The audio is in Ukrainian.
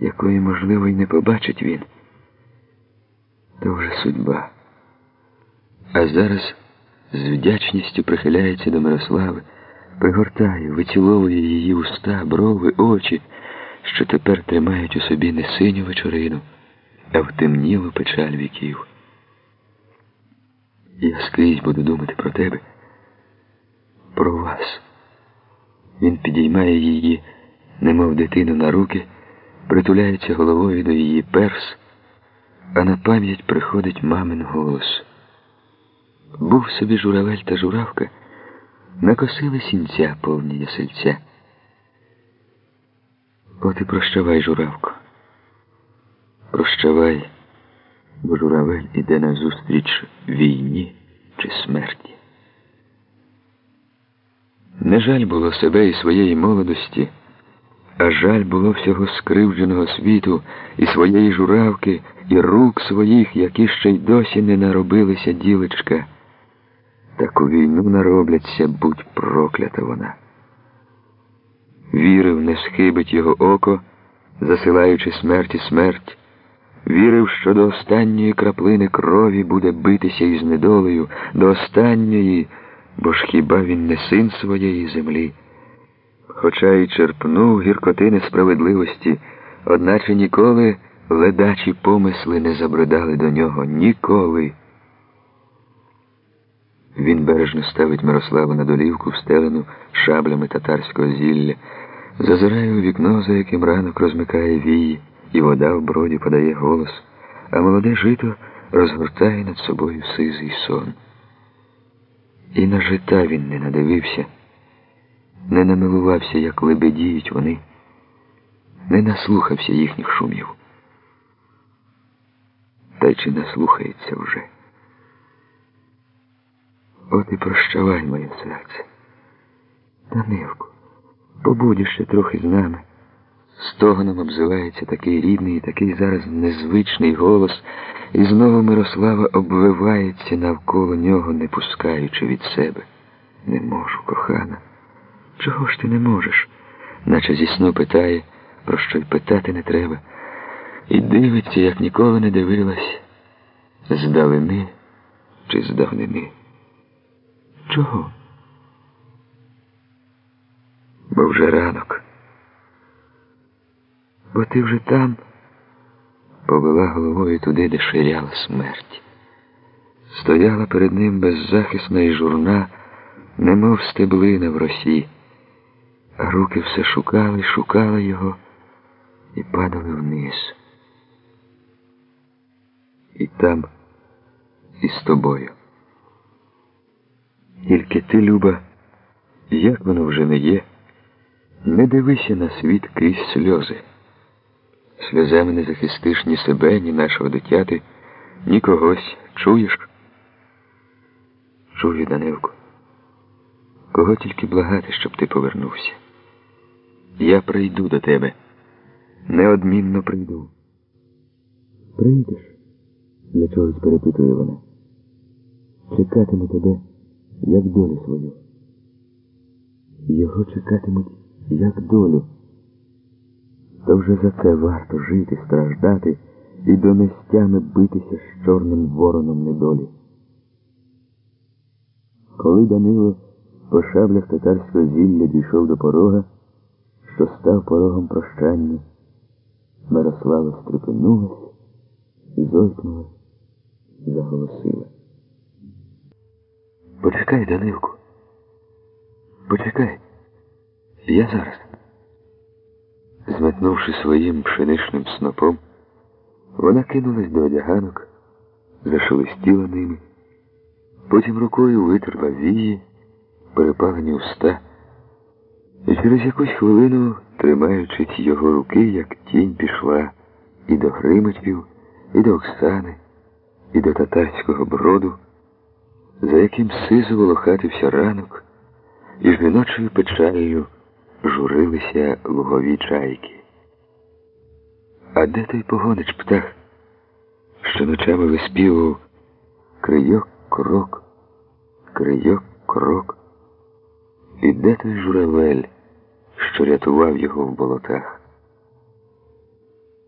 якої, можливо, й не побачить він. То вже судьба. А зараз з вдячністю прихиляється до Мирослави, пригортає, виціловує її уста, брови, очі, що тепер тримають у собі не синю вечорину, а втемнілу печаль віків. Я скрізь буду думати про тебе, про вас. Він підіймає її, немов дитину на руки, притуляється головою до її перс, а на пам'ять приходить мамин голос. Був собі журавель та журавка, накосили сінця повні ясельця. От і прощавай, журавко. Прощавай, бо журавель іде назустріч війні чи смерті. Не жаль було себе і своєї молодості, а жаль було всього скривдженого світу і своєї журавки, і рук своїх, які ще й досі не наробилися ділечка. Таку війну наробляться, будь проклята вона. Вірив, не схибить його око, засилаючи смерті смерть. Вірив, що до останньої краплини крові буде битися із недолею, до останньої, бо ж хіба він не син своєї землі? Хоча й черпнув гіркоти несправедливості, одначе ніколи ледачі помисли не забридали до нього. Ніколи. Він бережно ставить Мирославу на долівку, встелену шаблями татарського зілля, зазирає у вікно, за яким ранок розмикає вії, і вода в броді подає голос, а молоде жито розгортає над собою сизий сон. І на жита він не надивився, не намилувався, як лебедіють вони, не наслухався їхніх шумів. Та й чи наслухається вже? От і прощавай, моє серце. Данилку, побудь ще трохи з нами. Стогоном обзивається такий рідний такий зараз незвичний голос, і знову Мирослава обвивається навколо нього, не пускаючи від себе. Не можу, кохана. Чого ж ти не можеш? Наче зі сну питає, про що й питати не треба. І дивиться, як ніколи не дивилась, здалини чи здавнини. Чого? Бо вже ранок. Бо ти вже там повела головою туди, де ширяла смерть. Стояла перед ним беззахисна і журна, немов стеблина в росі, руки все шукали, шукали його і падали вниз. І там, з тобою. Тільки ти, Люба, як воно вже не є, не дивися на світ крізь сльози. Сльозами не захистиш ні себе, ні нашого дитяти, ні когось. Чуєш? Чую, Данилку. Кого тільки благати, щоб ти повернувся. Я прийду до тебе. Неодмінно прийду. Прийдеш? Для чогось перепитує вона. Чекатиму тебе як долю свою. Його чекатимуть, як долю. То вже за це варто жити, страждати і до нестями битися з чорним вороном недолі. Коли Данило по шаблях татарського зілля дійшов до порога, що став порогом прощання, Мирослава стрепенулась, зойкнула, заголосила. Почекай, Данилку. Почекай. Я зараз. Зметнувши своїм пшеничним снопом, вона кинулась до одяганок, зашелестіла ними, потім рукою витерла вії, перепалені уста, і через якусь хвилину, тримаючи його руки, як тінь пішла і до Гримитвів, і до Оксани, і до татарського броду за яким сизо волохатився ранок, і жіночою печалею журилися лугові чайки. А де той погонич птах, що ночами виспівував крийок крок, крийок крок? І де той журавель, що рятував його в болотах?